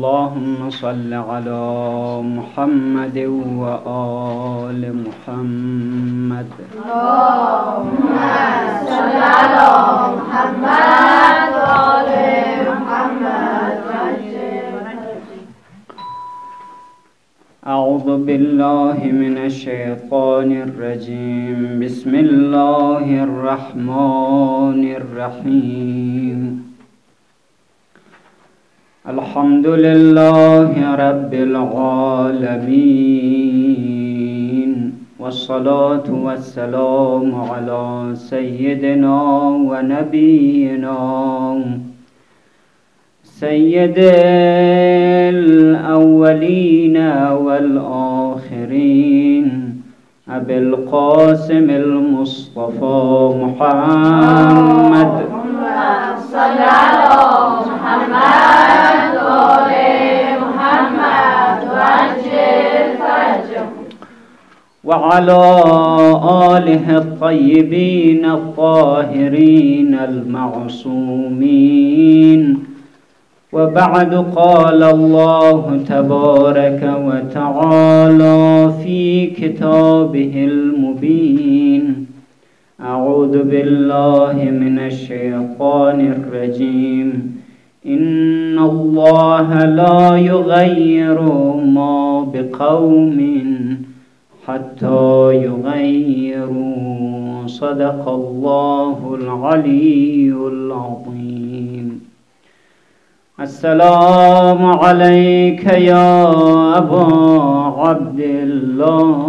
اللهم صل على محمد وآل محمد. اللهم صل على محمد وآل محمد أعوذ بالله من الشيطان الرجيم. بسم الله الرحمن الرحيم. الحمد لله رب العالمين والصلاة والسلام على سيدنا ونبينا سيد الأولين والآخرين أبي القاسم المصطفى محمد. صل على محمد. وعلى آله الطيبين الطاهرين المعصومين. وبعد قال الله تبارك وتعالى في كتابه المبين. أعوذ بالله من الشيطان الرجيم. إن الله لا يغير ما بقوم حتى يغيروا. صدق الله العلي العظيم. السلام عليك يا أبا عبد الله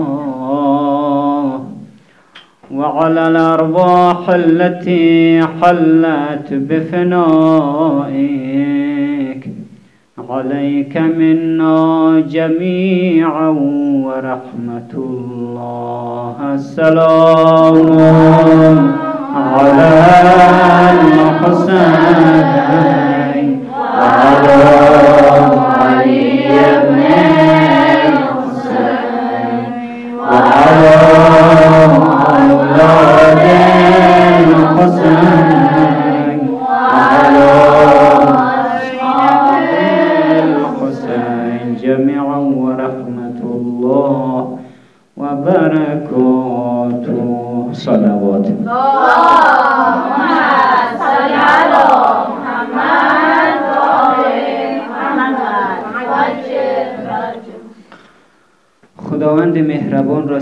وعلى الأرواح التي حلت بفنائك عليك منا جميعا ورحمة الله. السلام على الحسين وعلى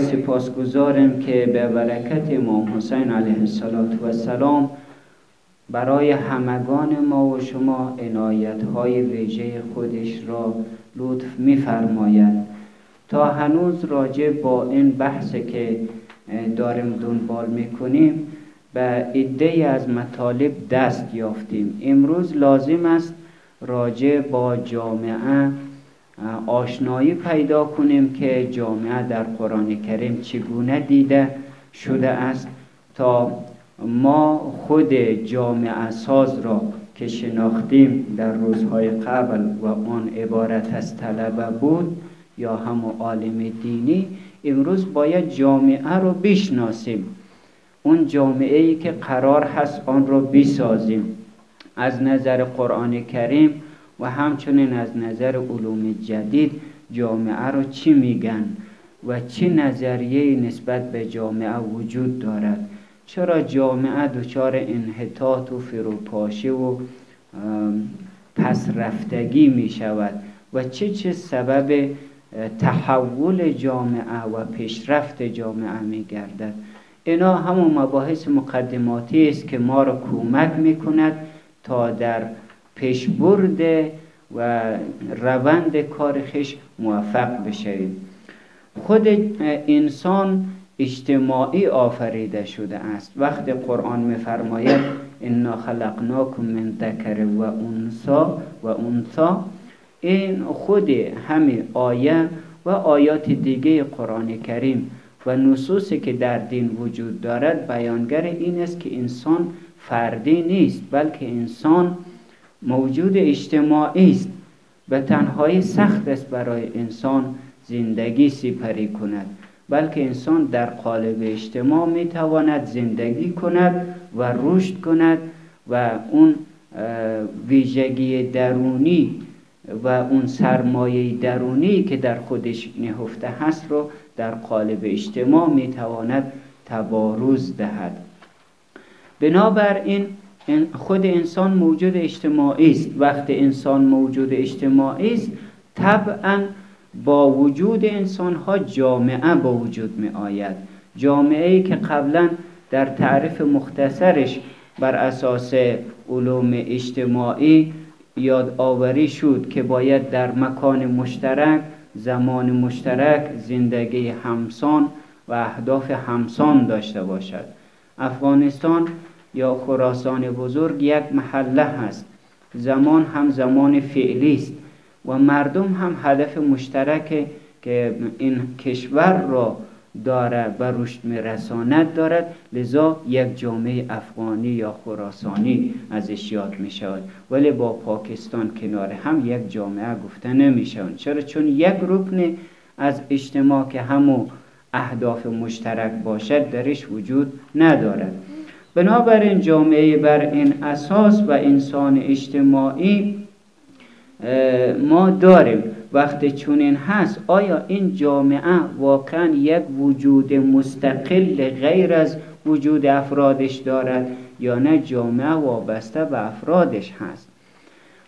سپاسگزارم که به برکت امام حسین علیه السلام برای همگان ما و شما عنایت های ویژه خودش را لطف میفرماید. تا هنوز راجع با این بحث که داریم دنبال می‌کنیم به عده از مطالب دست یافتیم. امروز لازم است راجع با جامعه آشنایی پیدا کنیم که جامعه در قرآن کریم چگونه دیده شده است تا ما خود جامعه ساز را که شناختیم در روزهای قبل و آن عبارت از طلبه بود یا هم عالم دینی امروز باید جامعه رو بشناسیم. اون جامعه ای که قرار هست آن را بسازیم. از نظر قرآن کریم و همچنین از نظر علوم جدید جامعه رو چی میگن و چه نظریه نسبت به جامعه وجود دارد؟ چرا جامعه دچار انحطاط و فروپاشی و پس رفتگی می شود و چه چه سبب تحول جامعه و پیشرفت جامعه می گردد اینا همون مباحث مقدماتی است که ما را کمک می کند تا در پیشبرد و روند کار خش موفق بشویم خود انسان اجتماعی آفریده شده است. وقتی قرآن میفرماید انا خلقناکم من ذکر و انسا و انسا این خود همه آیه و آیات دیگه قرآن کریم و نصوصی که در دین وجود دارد بیانگر این است که انسان فردی نیست بلکه انسان موجود اجتماعی است به تنهایی سخت است برای انسان زندگی سپری کند. بلکه انسان در قالب اجتماع می تواند زندگی کند و رشد کند و اون ویژگی درونی و اون سرمایه درونی که در خودش نهفته هست رو در قالب اجتماع می‌تواند تبارز دهد. بنابراین خود انسان موجود اجتماعی است. وقتی انسان موجود اجتماعی است طبعا با وجود انسان ها جامعه با وجود می آید جامعه ای که قبلا در تعریف مختصرش بر اساس علوم اجتماعی یاد آوری شد که باید در مکان مشترک زمان مشترک زندگی همسان و اهداف همسان داشته باشد. افغانستان یا خراسان بزرگ یک محله هست. زمان هم زمان فعلی است و مردم هم هدف مشترک که این کشور را داره و رشد میرساند دارد. لذا یک جامعه افغانی یا خراسانی ازش یاد می شود ولی با پاکستان کنار هم یک جامعه گفته نمی شود چرا؟ چون یک رکن از اجتماع که همو اهداف مشترک باشد درش وجود ندارد. بنابراین جامعه بر این اساس و انسان اجتماعی ما داریم. وقتی چونین هست آیا این جامعه واقعا یک وجود مستقل غیر از وجود افرادش دارد یا نه؟ جامعه وابسته به افرادش هست.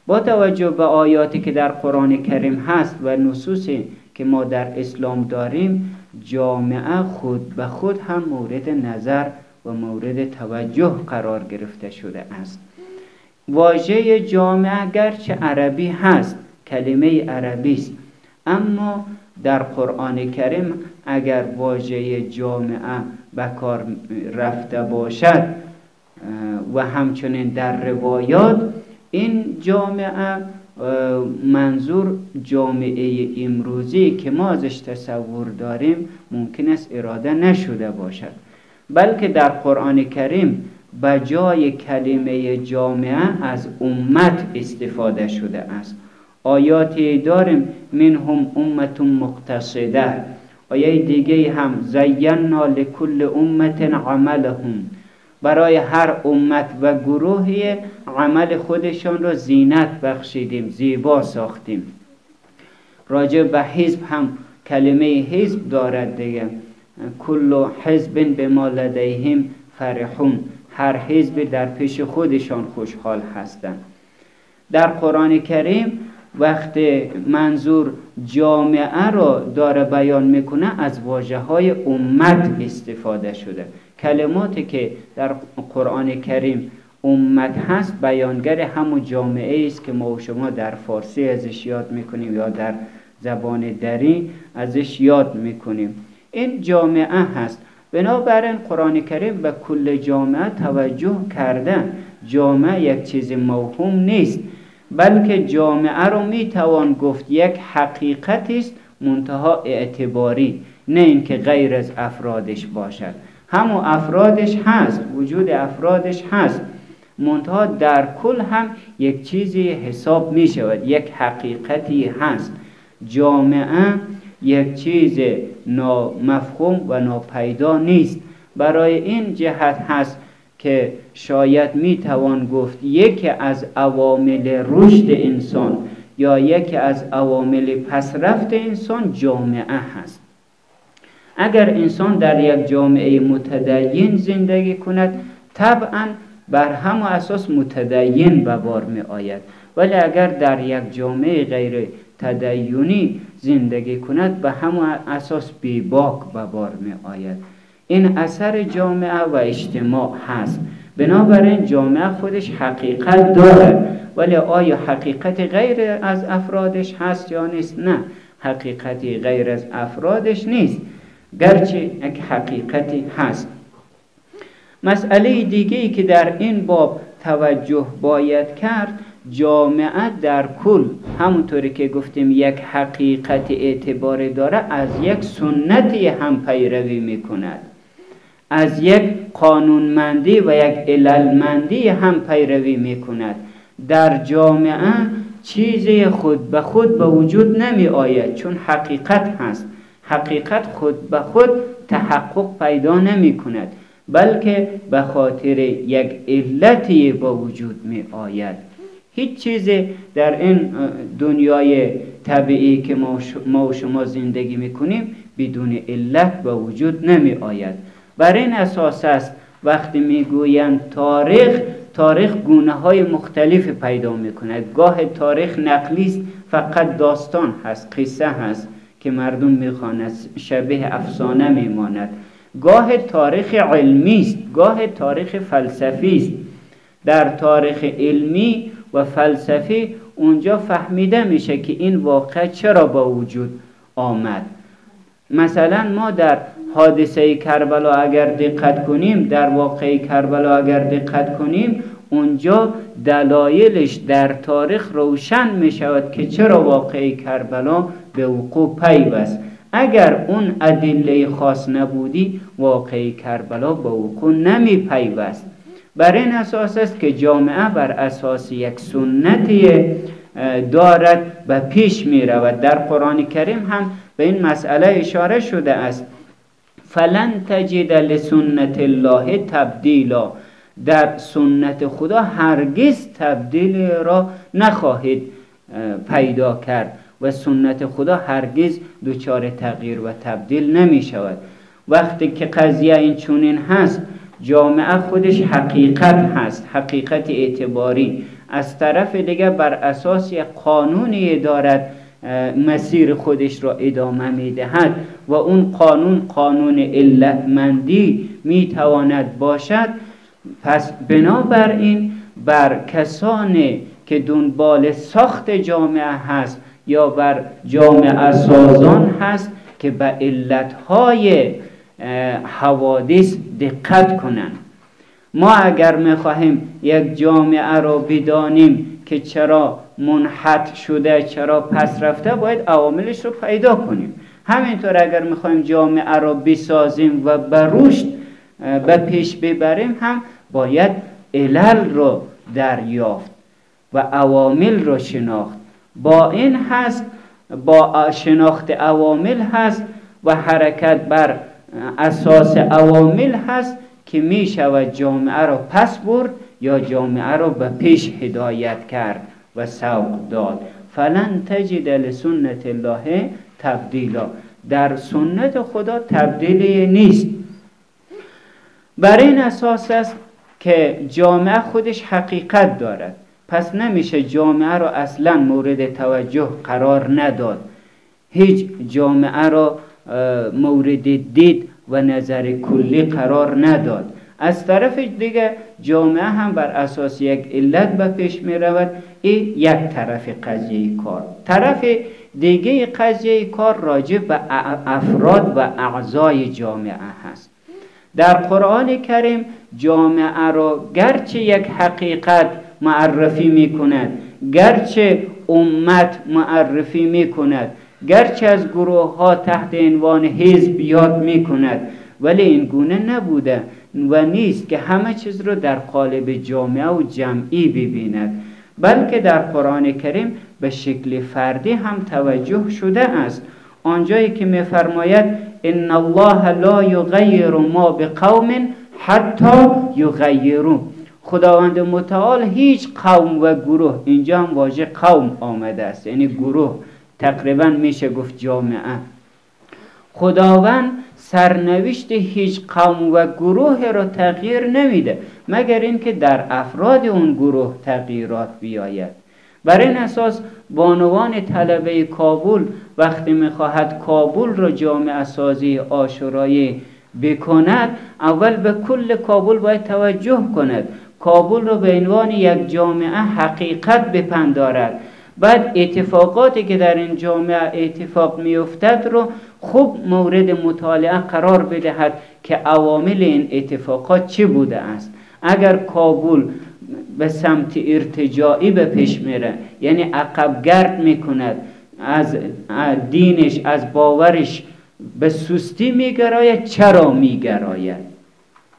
با توجه به آیاتی که در قرآن کریم هست و نصوصی که ما در اسلام داریم جامعه خود به خود هم مورد نظر و مورد توجه قرار گرفته شده است. واژه جامعه گرچه عربی هست کلمه عربی است. اما در قرآن کریم اگر واژه جامعه به کار رفته باشد و همچنین در روایات این جامعه منظور جامعه امروزی که ما ازش تصور داریم ممکن است اراده نشده باشد. بلکه در قرآن کریم به جای کلمه جامعه از امت استفاده شده است. آیاتی داریم منهم امت مقتصده. آیه دیگه هم زینا لکل امت عملهم. برای هر امت و گروهی عمل خودشان را زینت بخشیدیم زیبا ساختیم. راجع به حزب هم کلمه حزب دارد دیگه. کل حزب به ما لدیهم فرحون. هر حزب در پیش خودشان خوشحال هستند. در قرآن کریم وقتی منظور جامعه را داره بیان می‌کنه از واجه های امت استفاده شده. کلماتی که در قرآن کریم امت هست بیانگر همون جامعه است که ما و شما در فارسی ازش یاد می‌کنیم یا در زبان دری ازش یاد می‌کنیم. این جامعه هست. بنابراین قرآن کریم به کل جامعه توجه کرده جامعه یک چیز موهوم نیست بلکه جامعه رو می‌توان گفت یک حقیقت است منتها اعتباری نه اینکه غیر از افرادش باشد. همو افرادش هست وجود افرادش هست. منتها در کل هم یک چیزی حساب می شود یک حقیقتی هست. جامعه یک چیز نامفهوم و ناپیدا نیست. برای این جهت هست که شاید می توان گفت یکی از عوامل رشد انسان یا یکی از عوامل پسرفت انسان جامعه هست. اگر انسان در یک جامعه متدین زندگی کند طبعا بر هم اساس متدین به بار می آید ولی اگر در یک جامعه غیر تدیونی زندگی کند به همون اساس بیباک به بار می آید این اثر جامعه و اجتماع هست. بنابراین جامعه خودش حقیقت دارد ولی آیا حقیقت غیر از افرادش هست یا نیست؟ نه حقیقتی غیر از افرادش نیست. گرچه یک حقیقتی هست. مسئله دیگه که در این باب توجه باید کرد جامعه در کل همونطوری که گفتیم یک حقیقت اعتبار داره از یک سنتی هم پیروی می‌کند. از یک قانونمندی و یک عللمندی هم پیروی می‌کند. در جامعه چیزی خود به خود به وجود نمی آید چون حقیقت هست. حقیقت خود به خود تحقق پیدا نمی کند بلکه به خاطر یک علتی با وجود می آید. هیچ چیزی در این دنیای طبیعی که ما و شما زندگی می‌کنیم بدون علت به وجود نمی آید بر این اساس است وقتی می‌گویند تاریخ تاریخ گونه های مختلف پیدا می‌کند. گاه تاریخ نقلی است فقط داستان هست قصه هست که مردم می‌خواند شبیه افسانه میماند. گاه تاریخ علمی است گاه تاریخ فلسفی است. در تاریخ علمی و فلسفی اونجا فهمیده میشه که این واقع چرا با وجود آمد. مثلا ما در حادثه کربلا اگر دقت کنیم در واقع کربلا اگر دقت کنیم اونجا دلایلش در تاریخ روشن می شود که چرا واقع کربلا به وقوع پیوست. اگر اون ادله خاص نبودی واقع کربلا به وقوع نمی پیوست بر این اساس است که جامعه بر اساس یک سنتی دارد و پیش می رود. در قرآن کریم هم به این مسئله اشاره شده است. فلن تجد لسنت الله تبدیلا. در سنت خدا هرگز تبدیل را نخواهید پیدا کرد و سنت خدا هرگز دچار تغییر و تبدیل نمی شود. وقتی که قضیه این چونین هست جامعه خودش حقیقت هست حقیقت اعتباری. از طرف دیگه بر اساس یک قانونی دارد مسیر خودش را ادامه می‌دهد و اون قانون قانون علتمندی می‌تواند باشد. پس بنابراین بر کسانی که دنبال ساخت جامعه هست یا بر جامعه سازان هست که به علتهای حوادث دقت کنند ما اگر می‌خواهیم یک جامعه را بدانیم که چرا منحط شده چرا پس رفته باید عواملش رو پیدا کنیم. همینطور اگر می‌خوایم جامعه را بسازیم و به به پیش ببریم هم باید علل رو دریافت و عوامل رو شناخت. با این هست با شناخت عوامل هست و حرکت بر اساس عوامل هست که می شود جامعه را پس برد یا جامعه را به پیش هدایت کرد و سوق داد. فلن تجد لسنت الله تبدیلا. در سنت خدا تبدیلی نیست. بر این اساس است که جامعه خودش حقیقت دارد. پس نمیشه جامعه را اصلا مورد توجه قرار نداد. هیچ جامعه را مورد دید و نظر کلی قرار نداد. از طرف دیگه جامعه هم بر اساس یک علت به پیش می رود این یک طرف قضیه کار. طرف دیگه قضیه کار راجع به افراد و اعضای جامعه هست. در قرآن کریم جامعه را گرچه یک حقیقت معرفی می کند گرچه امت معرفی می کند گرچه از گروه ها تحت عنوان حزب یاد می کند ولی این گونه نبوده و نیست که همه چیز رو در قالب جامعه و جمعی ببیند بلکه در قرآن کریم به شکل فردی هم توجه شده است. آنجایی که میفرماید ان الله لا یغیر ما بقوم حتی یغیرون. خداوند متعال هیچ قوم و گروه اینجا هم واژه قوم آمده است یعنی گروه. تقریبا میشه گفت جامعه. خداوند سرنوشت هیچ قوم و گروه را تغییر نمیده مگر اینکه در افراد اون گروه تغییرات بیاید. بر این اساس بانوان طلبه کابل وقتی می‌خواهد کابل را جامعه سازی آشورایی بکند اول به کل کابل باید توجه کند. کابل را به عنوان یک جامعه حقیقت بپندارد. بعد اتفاقاتی که در این جامعه اتفاق میافتد رو خوب مورد مطالعه قرار بدهد که عوامل این اتفاقات چه بوده است. اگر کابل به سمت ارتجاعی به پیش میره یعنی عقب گرد می‌کند از دینش از باورش به سستی میگراید چرا میگراید؟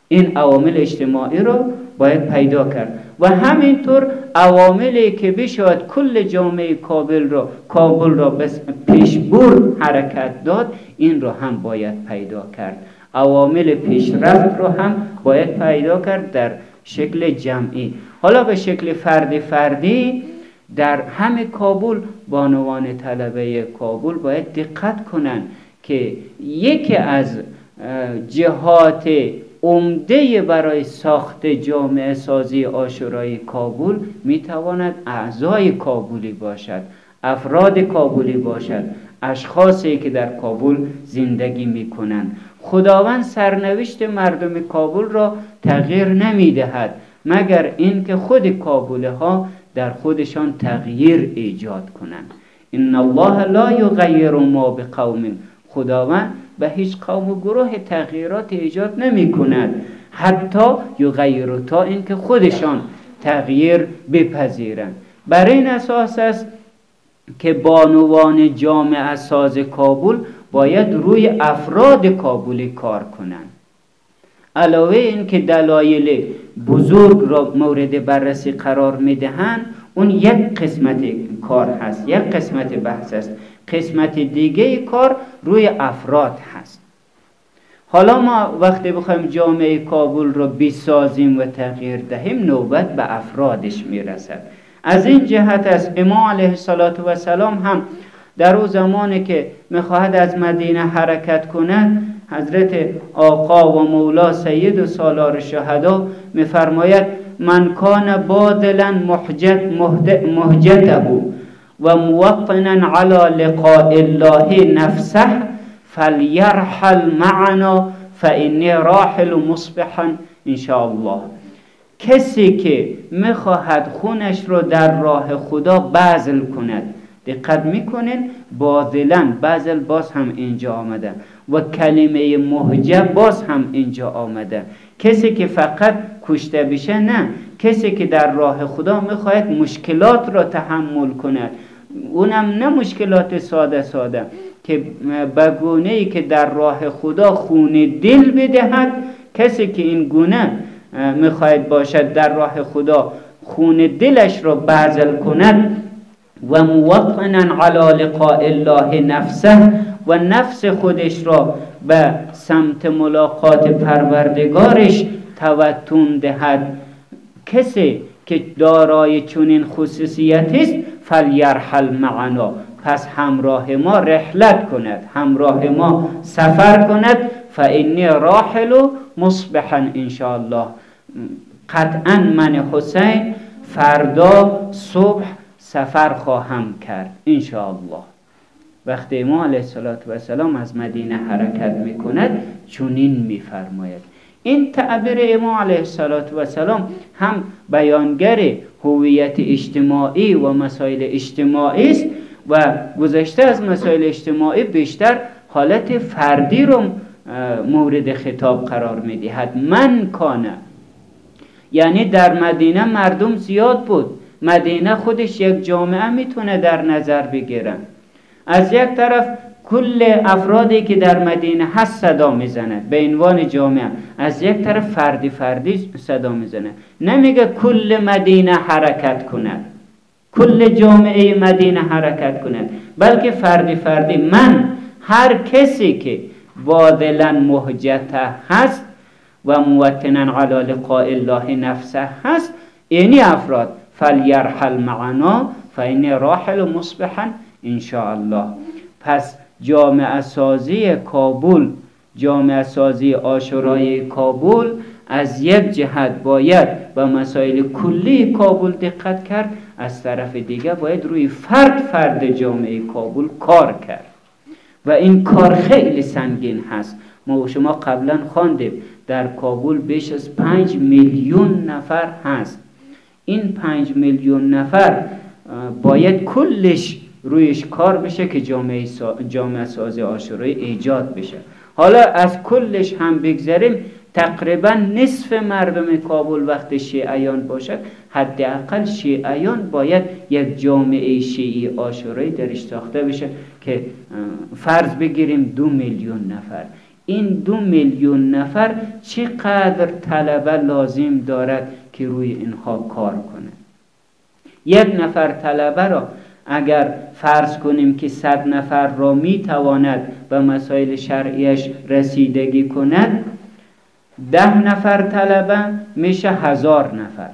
این عوامل اجتماعی رو باید پیدا کرد. و همینطور عواملی که بشود کل جامعه کابل را کابل را بس پیش برد حرکت داد این رو هم باید پیدا کرد. عوامل پیشرفت رو هم باید پیدا کرد در شکل جمعی. حالا به شکل فردی فردی در همه کابل بانوان طلبه کابل باید دقت کنند که یکی از جهات عمده برای ساخت جامعه سازی آشورای کابل می‌تواند اعضای کابلی باشد افراد کابلی باشد اشخاصی که در کابل زندگی می‌کنند. خداوند سرنوشت مردم کابل را تغییر نمی‌دهد مگر اینکه خود کابل ها در خودشان تغییر ایجاد کنند. ان الله لا یغیر ما بقوم خداوند به هیچ قوم و گروه تغییرات ایجاد نمی کند حتی یغیر تا اینکه خودشان تغییر بپذیرند. بر این اساس است که بانوان جامعه ساز کابل باید روی افراد کابلی کار کنند. علاوه این که دلایل بزرگ را مورد بررسی قرار می‌دهند اون یک قسمت کار هست یک قسمت بحث است. قسمت دیگه کار روی افراد هست. حالا ما وقتی بخوایم جامعه کابل را بسازیم و تغییر دهیم نوبت به افرادش می‌رسد. از این جهت است امام علیه السلام هم در او زمانی که می‌خواهد از مدینه حرکت کند حضرت آقا و مولا سید و سالار شهدا میفرماید من کان بادلا محجته و موطنا على لقاء الله نفسه فلیرحل معنا فانی راحل مصبحا الله کسی که می‌خواهد خونش رو در راه خدا بذل کند. دقت می‌کنین؟ باذلن بذل باز هم اینجا آمده. و کلمه محجب باز هم اینجا آمده. کسی که فقط کشته بشه نه. کسی که در راه خدا می‌خواهد مشکلات را تحمل کند. اونم نه مشکلات ساده ساده که بگونه ای که در راه خدا خون دل بدهد کسی که این گونه می‌خواهد باشد در راه خدا خون دلش را بذل کند. و موطنا علی لقاء الله نفسه و نفس خودش را به سمت ملاقات پروردگارش توتون دهد. کسی که دارای چنین خصوصیت است فلیرحل معنا. پس همراه ما رحلت کند همراه ما سفر کند. فانی راحل مصبحا الله قطعا من حسین فردا صبح سفر خواهم کرد الله وقتی امام علیه السلام از مدینه حرکت می کند چونین میفرماید. این تعبیر امام علیه السلام هم بیانگر هویت اجتماعی و مسائل اجتماعی است و گذشته از مسائل اجتماعی بیشتر حالت فردی رو مورد خطاب قرار می‌دهد. من کانه یعنی در مدینه مردم زیاد بود. مدینه خودش یک جامعه می‌تونه در نظر بگیرن از یک طرف کل افرادی که در مدینه هست صدا می‌زنه. به عنوان جامعه. از یک طرف فردی فردی صدا می‌زنه. نمیگه کل مدینه حرکت کند. کل جامعه مدینه حرکت کند. بلکه فردی فردی. من هر کسی که واضلا محجته هست و موطنا علی لقاء الله نفسه هست اینی افراد. فلیرحل معنا فینی راحل مصبحا ان الله پس جامعه سازی کابل جامعه سازی آشورای کابل از یک جهت باید به مسائل کلی کابل دقت کرد از طرف دیگه باید روی فرد فرد جامعه کابل کار کرد. و این کار خیلی سنگین هست. ما و شما قبلا خواندیم در کابل بیش از پنج میلیون نفر هست. این پنج میلیون نفر باید کلش رویش کار بشه که جامعه, سا... جامعه سازی آشورای ایجاد بشه. حالا از کلش هم بگذریم تقریبا نصف مردم کابل وقت شیعیان باشد حداقل شیعیان باید یک جامعه شیعی آشورایی درش ساخته بشه که فرض بگیریم دو میلیون نفر. این دو میلیون نفر چقدر طلبه لازم دارد که روی اینها کار کنه؟ یک نفر طلبه را اگر فرض کنیم که صد نفر را می‌تواند به مسائل شرعیش رسیدگی کند ده نفر طلبه میشه هزار نفر.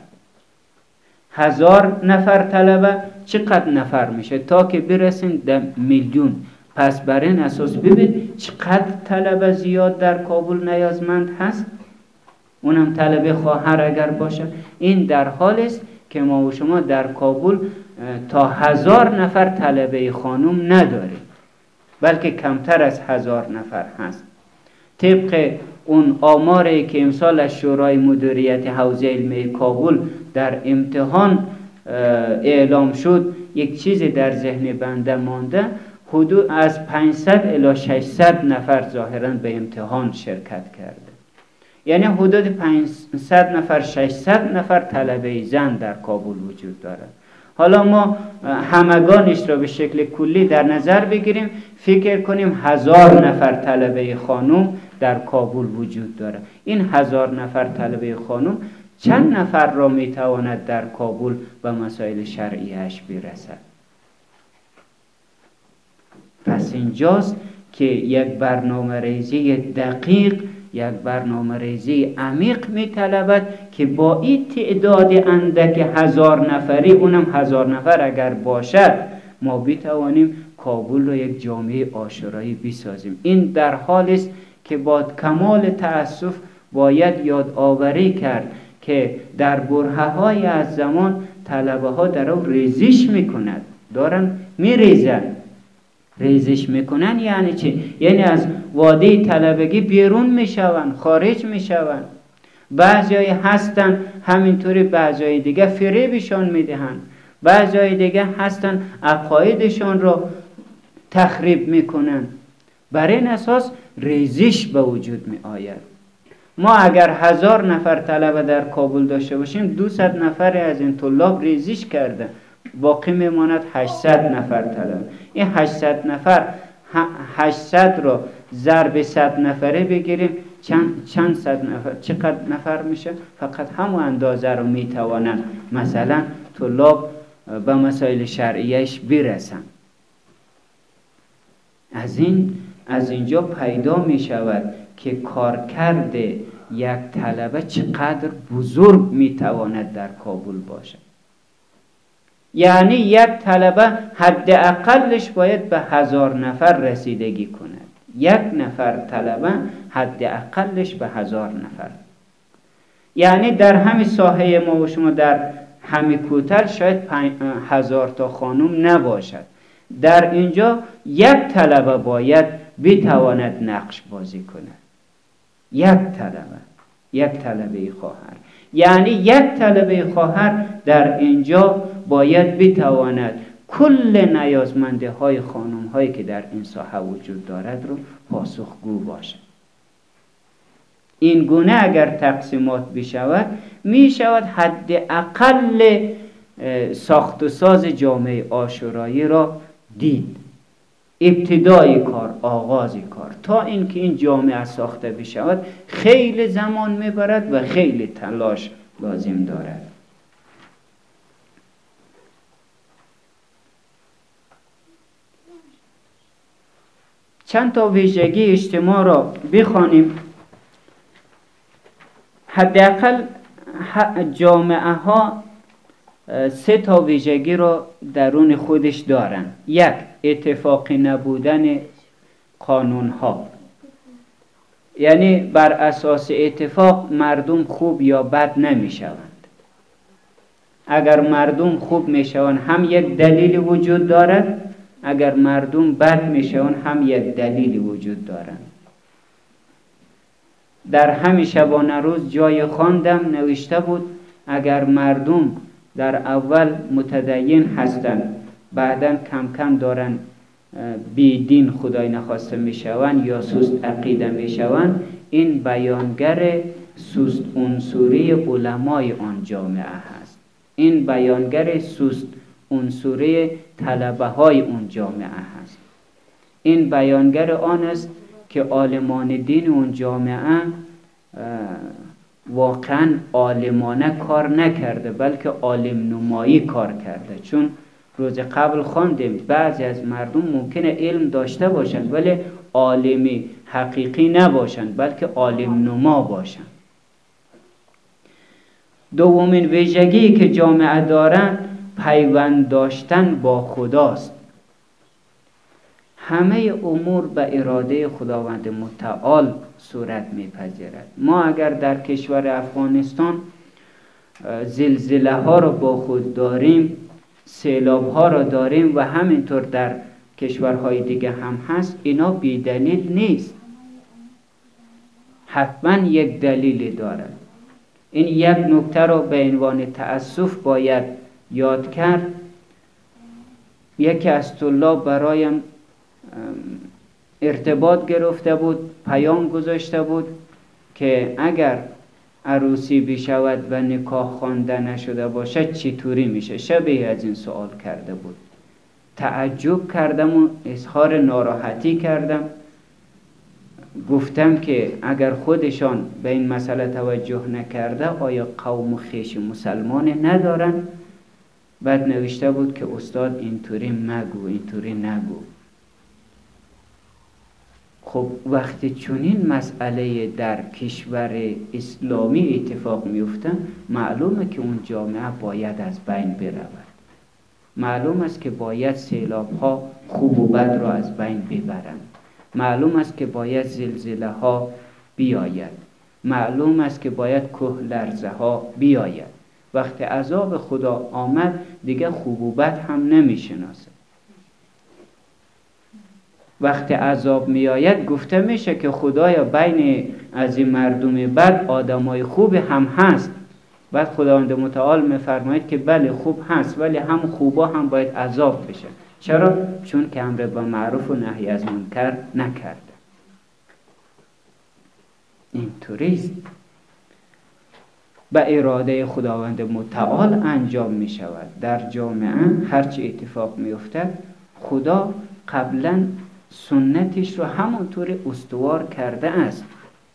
هزار نفر طلبه چقدر نفر میشه؟ تا که برسین در میلیون. پس بر این اساس ببین چقدر طلبه زیاد در کابل نیازمند هست؟ اونم طلبه خواهر اگر باشه. این در حال است که ما و شما در کابل تا هزار نفر طلبه خانم نداریم بلکه کمتر از هزار نفر هست. طبق اون آماری که امسال از شورای مدیریت حوزه علمی کابل در امتحان اعلام شد یک چیزی در ذهن بنده مانده حدود از 500 الی 600 نفر ظاهرا به امتحان شرکت کرده. یعنی حدود 500 نفر 600 نفر طلبه زن در کابل وجود دارد. حالا ما همگانش را به شکل کلی در نظر بگیریم. فکر کنیم هزار نفر طلبه خانم در کابل وجود دارد این هزار نفر طلبه خانم چند نفر را می‌تواند در کابل به مسائل شرعیش برسد؟ پس اینجاست که یک برنامه ریزی دقیق یک برنامه ریزی عمیق می طلبد که با این تعداد اندک هزار نفری اونم هزار نفر اگر باشد ما بتوانیم کابل را یک جامعه آشورایی بسازیم. این در حال است که با کمال تأسف باید یادآوری کرد که در برهه های از زمان طلبه ها در او ریزش می‌کند. دارن میریزن ریزش می‌کنن یعنی چی؟ یعنی از واده طلبگی بیرون میشون خارج میشون بعضی هستن همینطوری بعضی دیگه فریبشان می‌دهن بعضی دیگه هستن عقایدشان رو تخریب می‌کنن. بر این اساس ریزش به وجود می آید ما اگر هزار نفر طلبه در کابل داشته باشیم 200 نفر از این طلاب ریزش کرده. باقی میماند 800 نفر طلب. این 800 نفر 800 رو ضرب 100 نفره بگیریم چند, چند صد نفر چقدر نفر میشه؟ فقط همون اندازه رو می‌توانند مثلا طلاب به مسائل شرعیش برسن از این از اینجا پیدا می شود که کارکرد یک طلبه چقدر بزرگ می تواند در کابل باشد. یعنی یک طلبه حد اقلش باید به هزار نفر رسیدگی کند. یک نفر طلبه حد اقلش به هزار نفر. یعنی در همین ساحه ما و شما در همین کوتل شاید هزار تا خانم نباشد. در اینجا یک طلبه باید بتواند نقش بازی کند. یک طلبه. یک طلبه خواهر. یعنی یک طلبه خواهر در اینجا باید بتواند کل نیازمنده های خانم هایی که در این ساحه وجود دارد رو پاسخگو باشد. این گونه اگر تقسیمات بشود می شود حد اقل ساخت و ساز جامعه آشورایی را دید. ابتدای کار آغاز کار. تا اینکه این جامعه ساخته بشود خیلی زمان می‌برد و خیلی تلاش لازم دارد. چند تا ویژگی اجتماع را بخوانیم. حداقل جامعه ها سه تا ویژگی را درون خودش دارن. یک اتفاقی نبودن قانون ها یعنی بر اساس اتفاق مردم خوب یا بد نمی شوند اگر مردم خوب می شوند هم یک دلیل وجود دارد. اگر مردم بد می شوند هم یک دلیل وجود دارد در همین شبانه روز جای خواندم نوشته بود اگر مردم در اول متدین هستند بعدا کم کم دارن بی دین خدای نخواسته می‌شوند یا سوست عقیده می‌شوند. این بیانگر سوست عنصری علمای آن جامعه هست. این بیانگر سوست عنصری طلبه های اون جامعه هست. این بیانگر آن است که عالمان دین اون جامعه واقعا عالمانه کار نکرده بلکه عالم نمایی کار کرده. چون روز قبل خواندیم بعضی از مردم ممکنه علم داشته باشند ولی عالمی حقیقی نباشند بلکه عالم نما باشند. دومین ویژگی که جامعه دارند پیوند داشتن با خداست. همه امور به اراده خداوند متعال صورت میپذیرد. ما اگر در کشور افغانستان زلزله ها رو با خود داریم سیلاب ها رو داریم و همینطور در کشورهای دیگه هم هست اینا بیدلیل نیست. حتما یک دلیلی دارد این یک نکته رو به عنوان تأسف باید یاد کرد. یکی از طلاب برایم ارتباط گرفته بود پیام گذاشته بود که اگر عروسی بشود و نکاح خوانده نشده باشد چطوری میشه؟ شبیه از این سوال کرده بود. تعجب کردم و اظهار ناراحتی کردم. گفتم که اگر خودشان به این مسئله توجه نکرده آیا قوم خیش مسلمان ندارن؟ بعد نوشته بود که استاد اینطوری مگو اینطوری نگو. خب وقتی چنین مسئله در کشور اسلامی اتفاق میفته معلومه که اون جامعه باید از بین برود. معلوم است که باید سیلاب ها خوب و بد را از بین ببرند. معلوم است که باید زلزله ها بیاید. معلوم است که باید که لرزه ها بیاید. وقتی عذاب خدا آمد دیگه خوب و بد هم نمی‌شناسه وقتی عذاب میآید گفته میشه که خدایا بین از این مردم بد آدمای خوب هم هست. بعد خداوند متعال میفرماید که بله خوب هست ولی هم خوبا هم باید عذاب بشه. چرا؟ چون که امر با معروف و نهی از منکر نکرده. این توریست به اراده خداوند متعال انجام می شود در جامعه هرچی اتفاق می افتد خدا قبلا سنتش رو همونطور استوار کرده است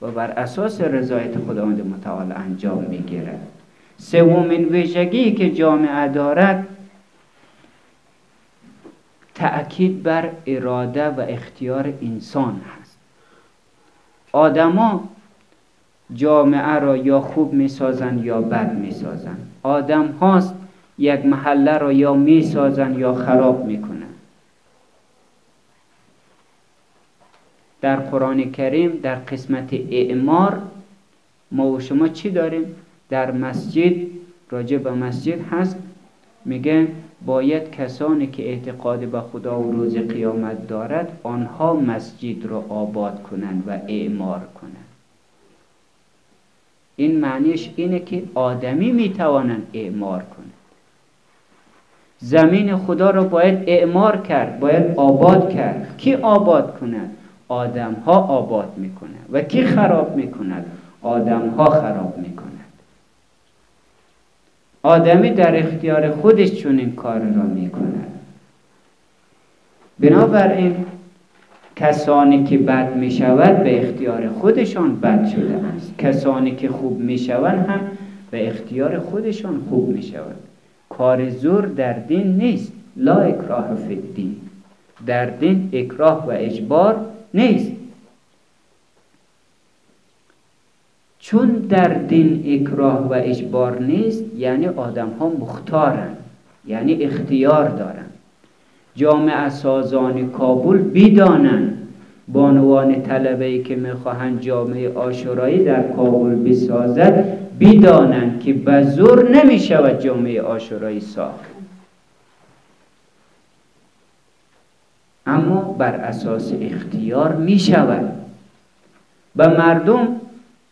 و بر اساس رضایت خداوند متعال انجام می گیرد سومین ویژگی که جامعه دارد تأکید بر اراده و اختیار انسان هست آدما جامعه را یا خوب می‌سازند یا بد می‌سازند. آدم هاست یک محله را یا می‌سازند یا خراب می‌کنند در قرآن کریم در قسمت اعمار ما و شما چی داریم؟ در مسجد راجع به مسجد هست میگه باید کسانی که اعتقاد به خدا و روز قیامت دارد آنها مسجد را آباد کنند و اعمار کنند. این معنیش اینه که آدمی می‌توانند اعمار کنند. زمین خدا را باید اعمار کرد باید آباد کرد. کی آباد کند؟ آدم ها آباد می‌کنند و کی خراب می‌کند؟ آدم ها خراب می‌کند. آدمی در اختیار خودش چون این کار را می‌کند. بنابراین کسانی که بد می شود به اختیار خودشان بد شده است. کسانی که خوب می شوند هم به اختیار خودشان خوب می شود کار زور در دین نیست. لا اکراه فی الدین. در دین اکراه و اجبار نیست. چون در دین اکراه و اجبار نیست یعنی آدم ها مختارن یعنی اختیار دارن. جامعه سازان کابل بیدانن. بانوان طلبه که می‌خواهند جامعه آشورایی در کابل بسازد بیدانند که به زور نمی شود جامعه آشورایی ساخت. اما بر اساس اختیار می شود. و مردم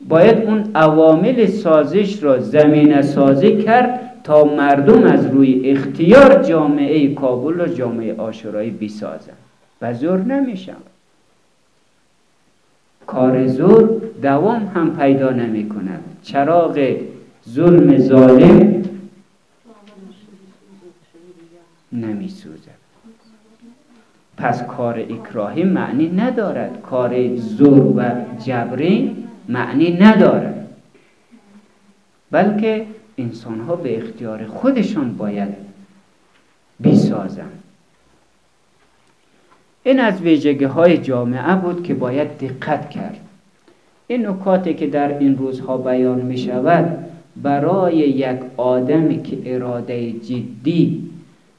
باید اون عوامل سازش را زمین سازی کرد تا مردم از روی اختیار جامعه کابل و جامعه آشورایی بسازند و زور نمیشن کار زور دوام هم پیدا نمی کند چراغ ظلم ظالم نمی سوزد پس کار اکراهی معنی ندارد. کار زور و جبری معنی ندارد. بلکه انسان ها به اختیار خودشان باید بیسازند. این از ویژگی های جامعه بود که باید دقت کرد. این نکاتی که در این روزها بیان می شود برای یک آدمی که اراده جدی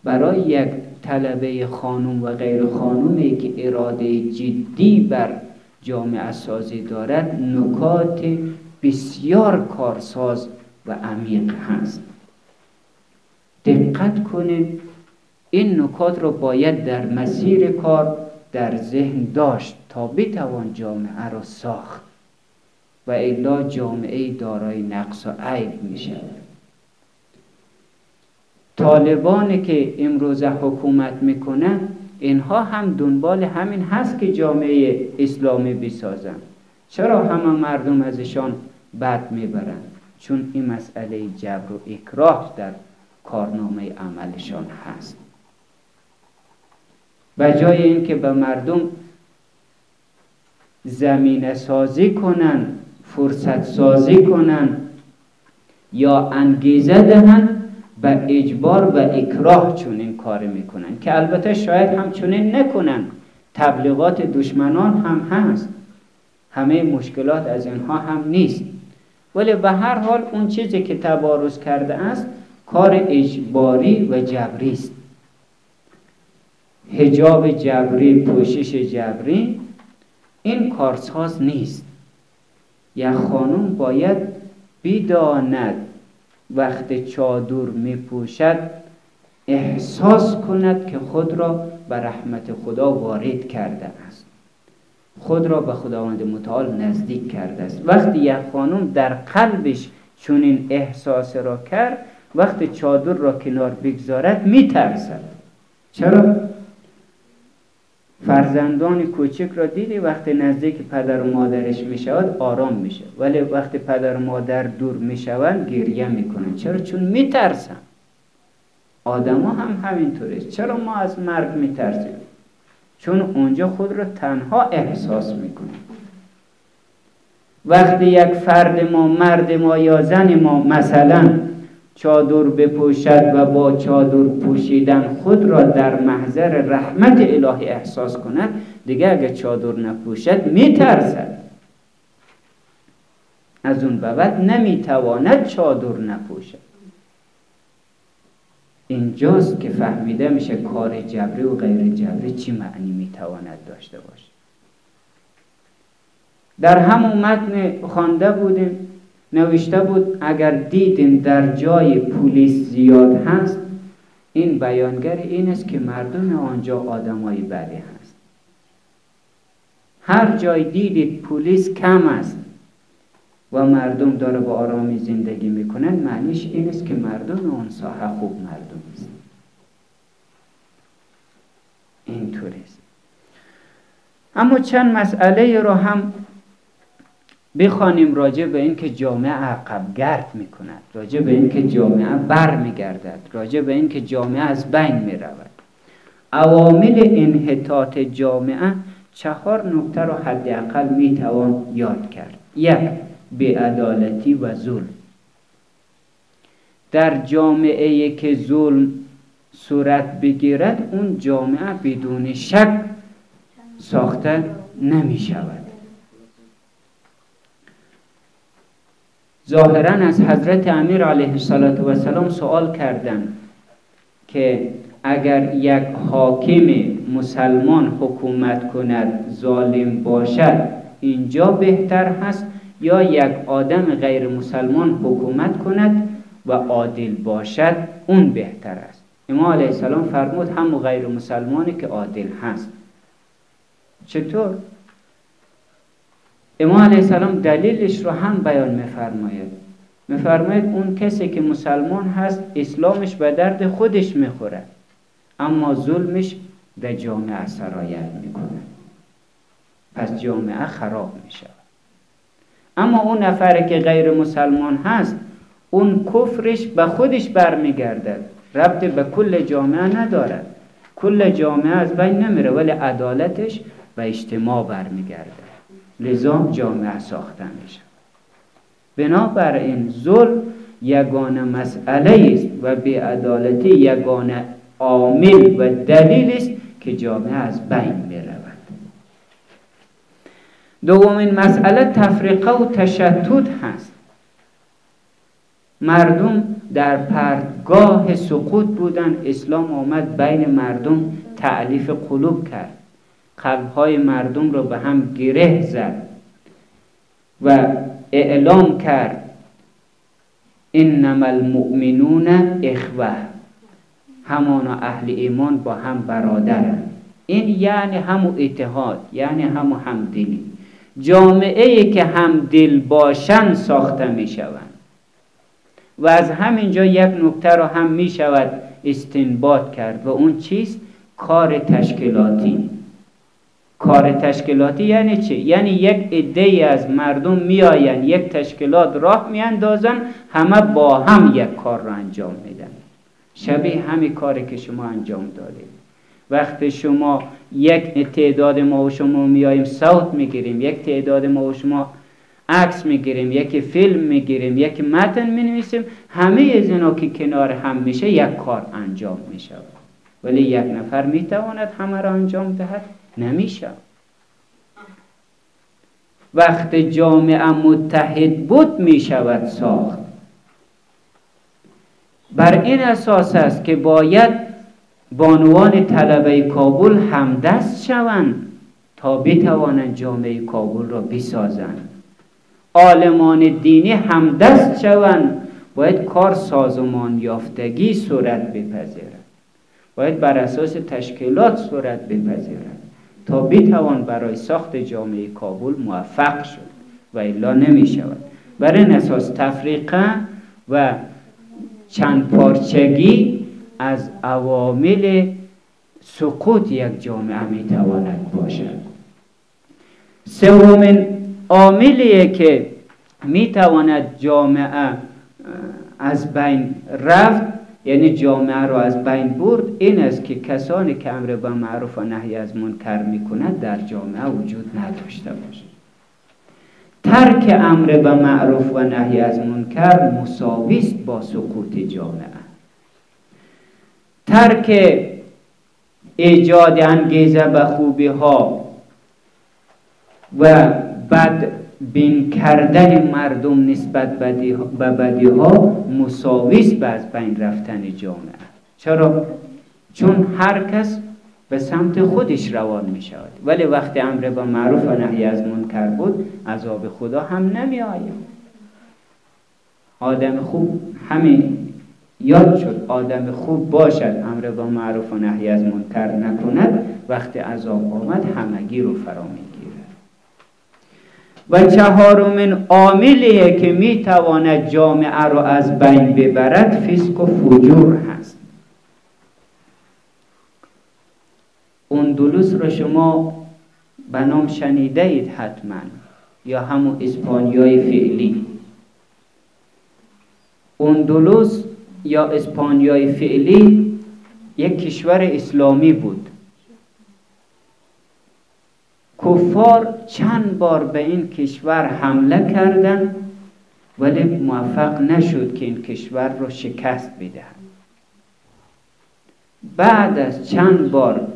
برای یک طلبه خانوم و غیر خانومی که اراده جدی بر جامعه سازی دارد نکات بسیار کارساز و عمیق هست. دقت کنید این نکات رو باید در مسیر کار در ذهن داشت تا بتوان جامعه را ساخت. و الا جامعه دارای نقص و عیب می شود طالبانی که امروز حکومت می‌کنن اینها هم دنبال همین هست که جامعه اسلامی بسازن. چرا همه مردم ازشان بد می‌برند چون این مسئله جبر و اکراه در کارنامه عملشان هست. و جای اینکه به مردم زمینه سازی کنن فرصت سازی کنن یا انگیزه دهن به اجبار و اکراه چنین کار می‌کنن که البته شاید هم چنین نکنن. تبلیغات دشمنان هم هست. همه مشکلات از اینها هم نیست. ولی به هر حال اون چیزی که تبارز کرده است کار اجباری و جبری است. هجاب جبری پوشش جبری این کارساز نیست. یک خانم باید بداند وقت چادر می پوشد احساس کند که خود را به رحمت خدا وارد کرده است. خود را به خداوند متعال نزدیک کرده است. وقتی یک خانم در قلبش چنین احساس را کرد وقتی چادر را کنار بگذارد میترسد. چرا؟ فرزندان کوچک را دیدی وقتی نزدیک پدر و مادرش می‌شود آرام میشه. ولی وقتی پدر و مادر دور می‌شوند گریه می‌کنن. چرا؟ چون میترسن. آدما هم همینطوره. چرا ما از مرگ میترسیم؟ چون اونجا خود را تنها احساس می‌کنیم. وقتی یک فرد ما مرد ما یا زن ما مثلا چادر بپوشد و با چادر پوشیدن خود را در محضر رحمت الهی احساس کند دیگه اگر چادر نپوشد میترسد. از اون بعد نمی‌تواند چادر نپوشد. اینجاست که فهمیده میشه کار جبری و غیر جبری چی معنی می‌تواند داشته باشه. در همون متن خوانده بودیم. نوشته بود اگر دیدین در جای پلیس زیاد هست این بیانگر این است که مردم آنجا آدمای بدی هست. هر جای دیدید پلیس کم است و مردم داره با آرامی زندگی می‌کنن معنیش این است که مردم اون ساحه خوب مردم است اینطور است اما چند مسئله رو هم بخوانیم راجع به اینکه جامعه عقب گرد می کند راجع به اینکه جامعه بر می گردد راجع به اینکه جامعه از بین می رود عوامل انحطاط جامعه چهار نکته رو حداقل می توان یاد کرد. یک بیعدالتی و ظلم. در جامعه که ظلم صورت بگیرد اون جامعه بدون شک ساخته نمی شود ظاهرا از حضرت امیر علیه السلام سوال کردند که اگر یک حاکم مسلمان حکومت کند ظالم باشد اینجا بهتر هست؟ یا یک آدم غیر مسلمان حکومت کند و عادل باشد اون بهتر است. امام علیه السلام فرمود هم غیر مسلمانی که عادل هست. چطور؟ امام علیه السلام دلیلش رو هم بیان میفرماید. میفرماید اون کسی که مسلمان هست اسلامش به درد خودش می‌خوره. اما ظلمش در جامعه سرایت می‌کنه. پس جامعه خراب میشه. اما اون نفر که غیر مسلمان هست اون کفرش به خودش برمیگردد. ربط به کل جامعه ندارد. کل جامعه از بین نمیره ولی عدالتش به اجتماع برمیگرده. لذا جامعه ساخته میشه بنابراین ظلم یگانه مسئله است و بیعدالتی یگانه عامل و دلیل است که جامعه از بین می رود دومین مسئله تفریقه و تشتت هست. مردم در پرتگاه سقوط بودن. اسلام آمد بین مردم تعلیف قلوب کرد. قلبهای مردم رو به هم گره زد و اعلام کرد انما المؤمنون اخوه. همانا اهل ایمان با هم برادرند این یعنی همو اتحاد یعنی همو همدلی. جامعه ای که همدل باشن ساخته می شوند. و از همینجا یک نکته رو هم می شود استنباط کرد و اون چیست؟ کار تشکیلاتی. کار تشکیلاتی یعنی چه؟ یعنی یک عده از مردم میآیند یک تشکیلات راه میاندازن همه با هم یک کار را انجام میدن شبیه همین کاری که شما انجام دادید. وقتی شما یک تعداد ما و شما میاییم صوت می‌گیریم یک تعداد ما و شما عکس می‌گیریم یک فیلم می‌گیریم یک متن می‌نویسیم همه از اینا که کنار هم میشه یک کار انجام میشه ولی یک نفر می‌تواند همه را انجام دهد؟ نمیشه وقت جامعه متحد بود می‌شود ساخت. بر این اساس است که باید بانوان طلبه کابل همدست شوند تا بتوانند جامعه کابل را بسازند. عالمان دینی همدست شوند. باید کار سازمان یافتگی صورت بپذیرد. باید بر اساس تشکیلات صورت بپذیرد. تا بتوان برای ساخت جامعه کابل موفق شد و الا نمی شود بر این اساس تفریقه و چند پارچگی از عوامل سقوط یک جامعه می تواند باشد. سومین عاملیه که می تواند جامعه از بین رفت یعنی جامعه را از بین برد این است که کسانی که امر به معروف و نهی از منکر می‌کنند در جامعه وجود نداشته باشد ترک امر به معروف و نهی از منکر مساویست با سقوط جامعه. ترک ایجاد انگیزه به خوبی ها و بد بین کردن مردم نسبت به بدی ها مساویس به از بین رفتن جامعه. چرا؟ چون هر کس به سمت خودش روان می شود. ولی وقتی امر به معروف و نهی از منکر بود عذاب خدا هم نمی آید. آدم خوب همین یاد شد. آدم خوب باشد امر با معروف و نهی از منکر نکند. وقتی عذاب آمد همگی رو فرا می‌گیرد و چهارمین عاملیه که می‌تواند جامعه رو از بین ببرد فسق و فجور هست. اندلس رو شما به نام شنیده اید حتما یا همون اسپانیای فعلی. اندلس یا اسپانیای فعلی یک کشور اسلامی بود. کفار چند بار به این کشور حمله کردند ولی موفق نشد که این کشور رو شکست بدهند بعد از چند بار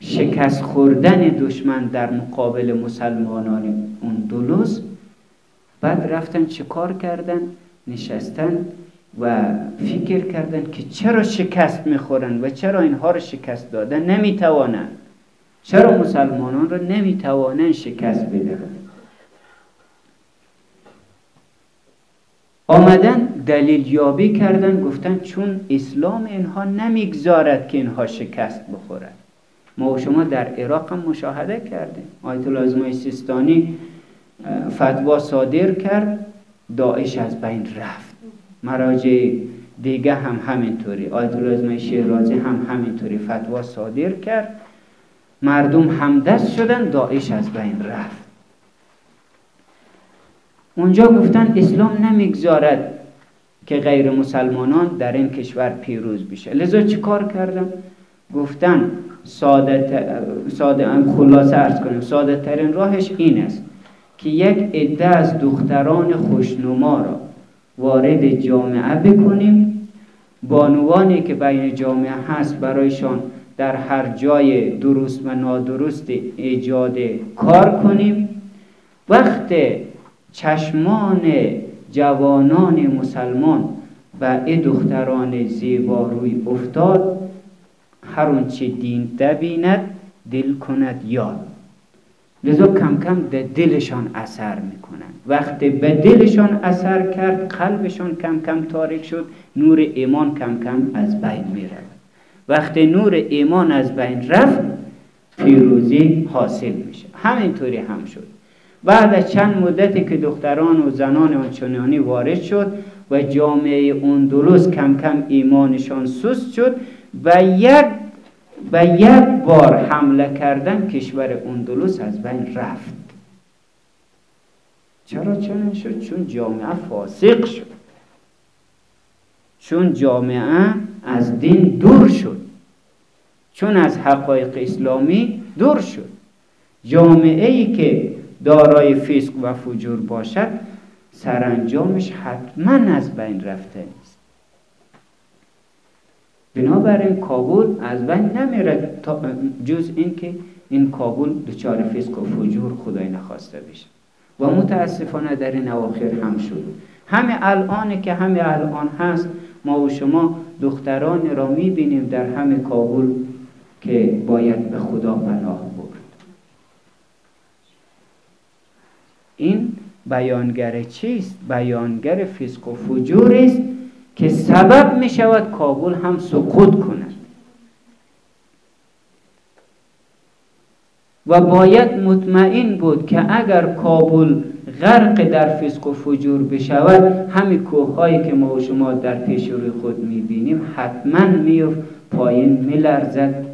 شکست خوردن دشمن در مقابل مسلمانان اون دولوز بعد رفتن چه کار کردن؟ نشستن و فکر کردن که چرا شکست می‌خورن و چرا اینها رو شکست دادن؟ نمی‌توانند. چرا مسلمانان رو نمی‌توانند شکست بدهند؟ آمدن دلیل یابی کردن گفتن چون اسلام اینها نمی‌گذارد که اینها شکست بخورد ما و شما در عراق هم مشاهده کردیم. آیت الله سیستانی فتوا صادر کرد داعش از بین رفت. مراجع دیگه هم همینطوری. آیت الله شیرازی هم همینطوری. فتوا صادر کرد. مردم همدست شدن داعش از بین رفت. اونجا گفتن اسلام نمی‌گذارد که غیر مسلمانان در این کشور پیروز بشه. لذا چی کار کردن؟ گفتن ساده, ساده خلاصه ارز کنیم ساده ترین راهش این است که یک عده از دختران خوشنما را وارد جامعه بکنیم. بانوانی که بین جامعه هست برایشان در هر جای درست و نادرست ایجاد کار کنیم. وقت چشمان جوانان مسلمان و ای دختران زیبا روی افتاد. هر چه دین دبیند دل کند یاد. لذا کم کم در دلشان اثر می‌کنن وقتی به دلشان اثر کرد قلبشان کم کم تاریک شد نور ایمان کم کم از بین می‌رود. وقتی نور ایمان از بین رفت پیروزی حاصل میشه همینطوری هم شد. بعد از چند مدتی که دختران و زنان آنچنانی وارد شد و جامعه اندلس کم کم ایمانشان سست شد و یک و یک بار حمله کردن کشور اندلس از بین رفت. چرا چنین شد؟ چون جامعه فاسق شد. چون جامعه از دین دور شد. چون از حقایق اسلامی دور شد. جامعه ای که دارای فسق و فجور باشد سرانجامش حتما از بین رفته نیست. بنابراین کابل از بین نمیره جز اینکه این کابل دچار فسق و فجور خدای نخواسته بشه. و متاسفانه در این اواخر هم شد همه الان که همه الان هست ما و شما دختران را می‌بینیم در همه کابل که باید به خدا پناه برد. این بیانگر چیست؟ بیانگر فسق و فجور است که سبب می شود کابل هم سقوط کند. و باید مطمئن بود که اگر کابل غرق در فسق و فجور بشود همین کوههایی که ما و شما در پیش روی خود می‌بینیم حتما میفت پایین میلرزد.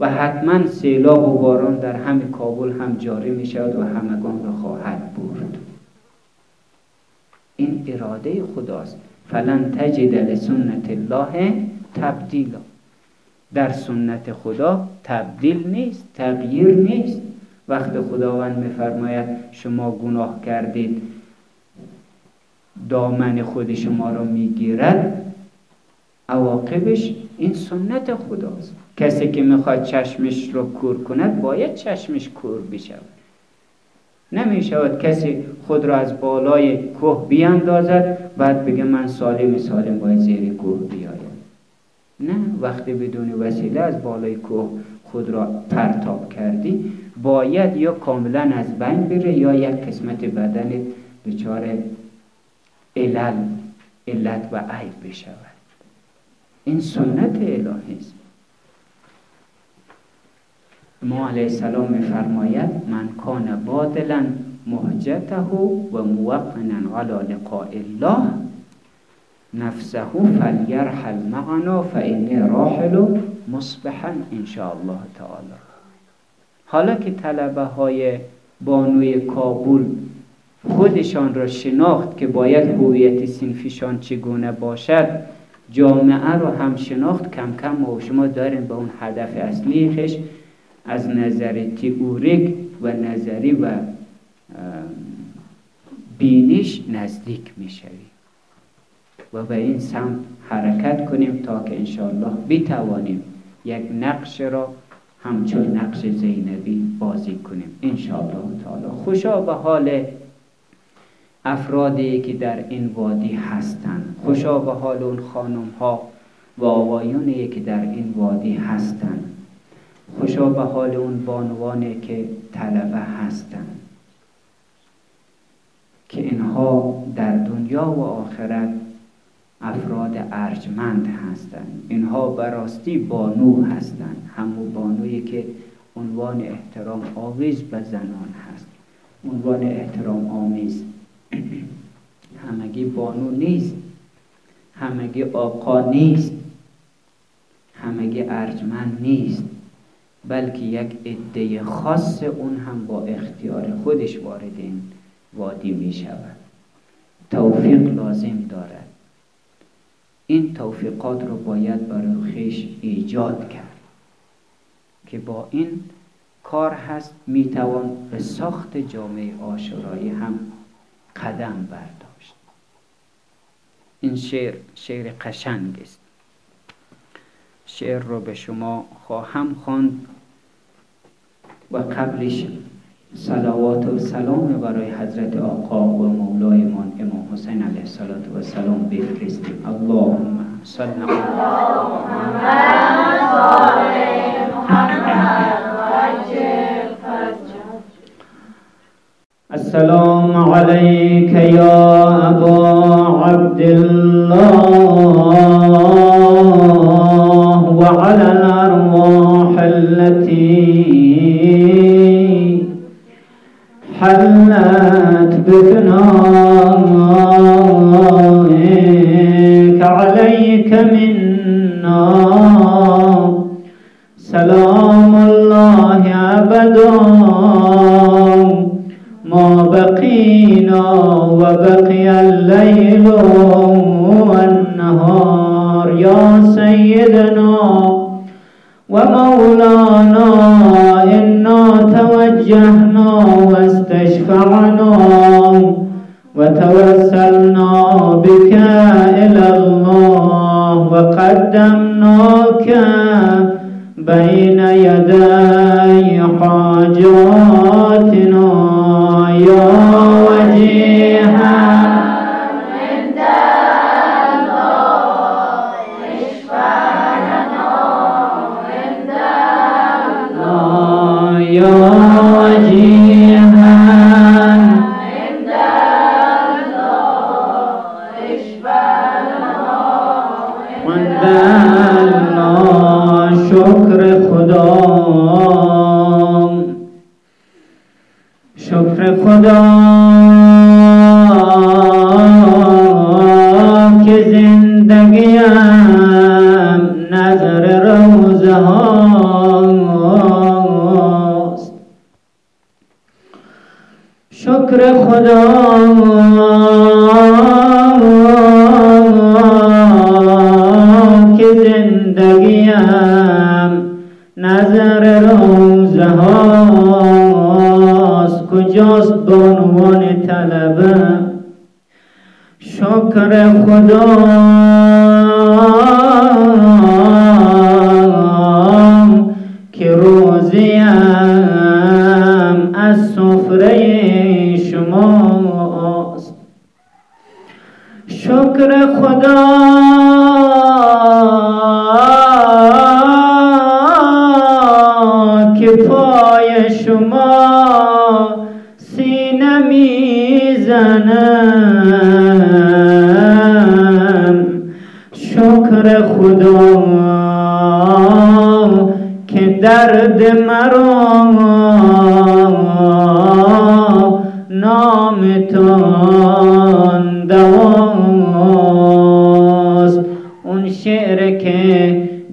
و حتما سیلاب و باران در همه کابل هم جاری می شود و همگان را خواهد برد. این اراده خداست. فلن تجد لسنت الله تبدیلا. در سنت خدا تبدیل نیست تغییر نیست. وقت خداوند میفرماید شما گناه کردید دامن خود شما را می‌گیرد عواقبش این سنت خداست. کسی که می‌خواد چشمش رو کور کند باید چشمش کور بشود. نمی شود کسی خود را از بالای کوه بیاندازد بعد بگه من سالم سالم باید زیر کوه بیایم. نه وقتی بدون وسیله از بالای کوه خود را پرتاب کردی باید یا کاملا از بین بره یا یک قسمت بدن دچار علل علت و عیب بشود. این سنت الهی است. ما علیه السلام میفرماید من کان باطلا محجته و موقنا علی لقاء الله نفسه فلیرحل معنا فانی راحل مصبحا ان الله تعالی. حالا که طلبه های بانوی کابل خودشان را شناخت که باید هویت سنفیشان چگونه باشد جامعه رو هم شناخت کم کم و شما داریم به اون هدف اصلیش از نظر تئوریک و نظری و بینش نزدیک می‌شویم و به این سمت حرکت کنیم تا که انشاءالله بتوانیم یک نقش را همچون نقش زینبی بازی کنیم. انشاءالله تعالی. خوشا به حال افرادی که در این وادی هستند. خوشا به حال اون خانم ها و آقایونی که در این وادی هستند. خوشا به حال اون بانوانی که طلبه هستند. که اینها در دنیا و آخرت افراد ارجمند هستند. اینها براستی بانو هستند. همو بانویی که عنوان احترام آویز به زنان هست. عنوان احترام آمیز. همگی بانو نیست. همگی آقا نیست. همگی ارجمند نیست. بلکه یک عده خاص اون هم با اختیار خودش وارد این وادی می شود. توفیق لازم دارد. این توفیقات رو باید برای خیش ایجاد کرد. که با این کار هست می‌توان به ساخت جامعه آشورایی هم قدم برداشت. این شعر شعر قشنگ است. شعر رو به شما خواهم خواند و قبلش صلوات و سلام برای حضرت آقا و مولایمان امام حسین علیه السلام بفرستیم اللهم صل السلام عليك يا أبا عبد الله وعلى الأرواح التي حلت بفنائك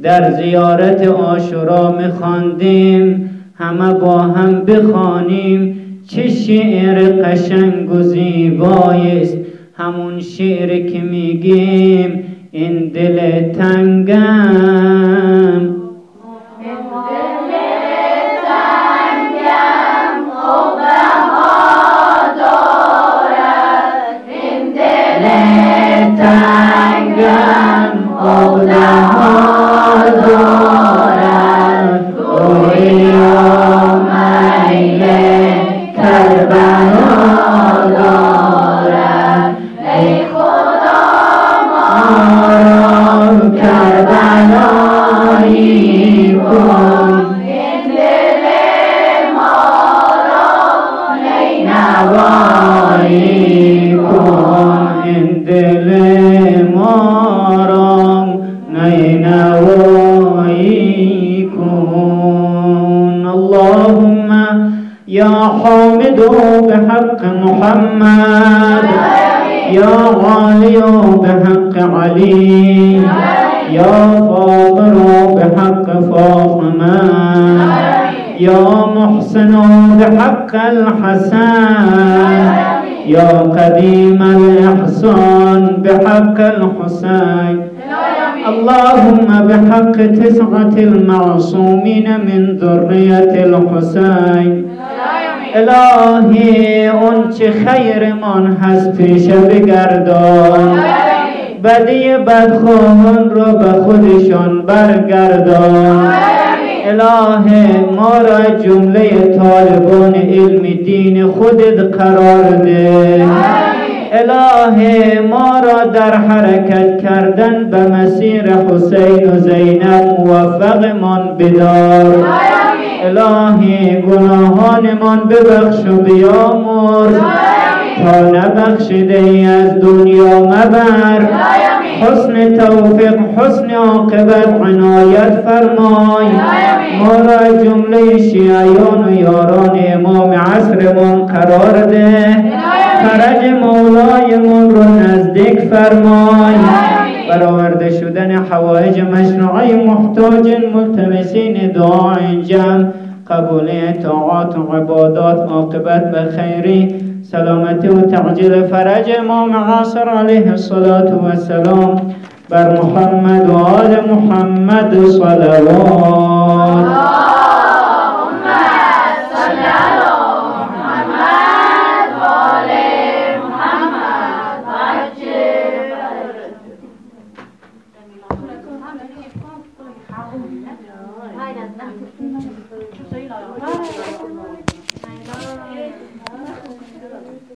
در زیارت آشورا میخواندیم همه با هم بخوانیم چه شعر قشنگ و زیبایی است. همون شعر که میگیم این دل تنگم. محمد. یا غالي بحق علي. يا فاضل بحق فاطمة. يا محسن بحق الحسن. يا قديم الإحسان بحق الحسين. اللهم بحق تسعة المعصومين من ذرية الحسين. الهی اون چه خیرمان هست پیشه بگردان. بدی بدخواهان را به خودشان برگردان. اله ما را جمله طالبان علم دین خودت قرار ده. اله ما را در حرکت کردن به مسیر حسین و زینب موفقمان بدار. الهی گناهانمان ببخش و بیامرز. تا نبخشیده ای از دنیا مبر. حسن توفیق حسن عاقبت عنایت فرمای. ما را جمله شیعیان و یاران امام عصرمان قرار ده. فرج مولایمان رو نزدیک فرمای. برآورده شدن حوائج مشروعی محتاج ملتمسین دعا جمع قبول طاعات و عبادات عاقبت به خیری سلامتی و تعجیل فرج امام عاصر علیه الصلاة و السلام بر محمد و آل محمد صلوات.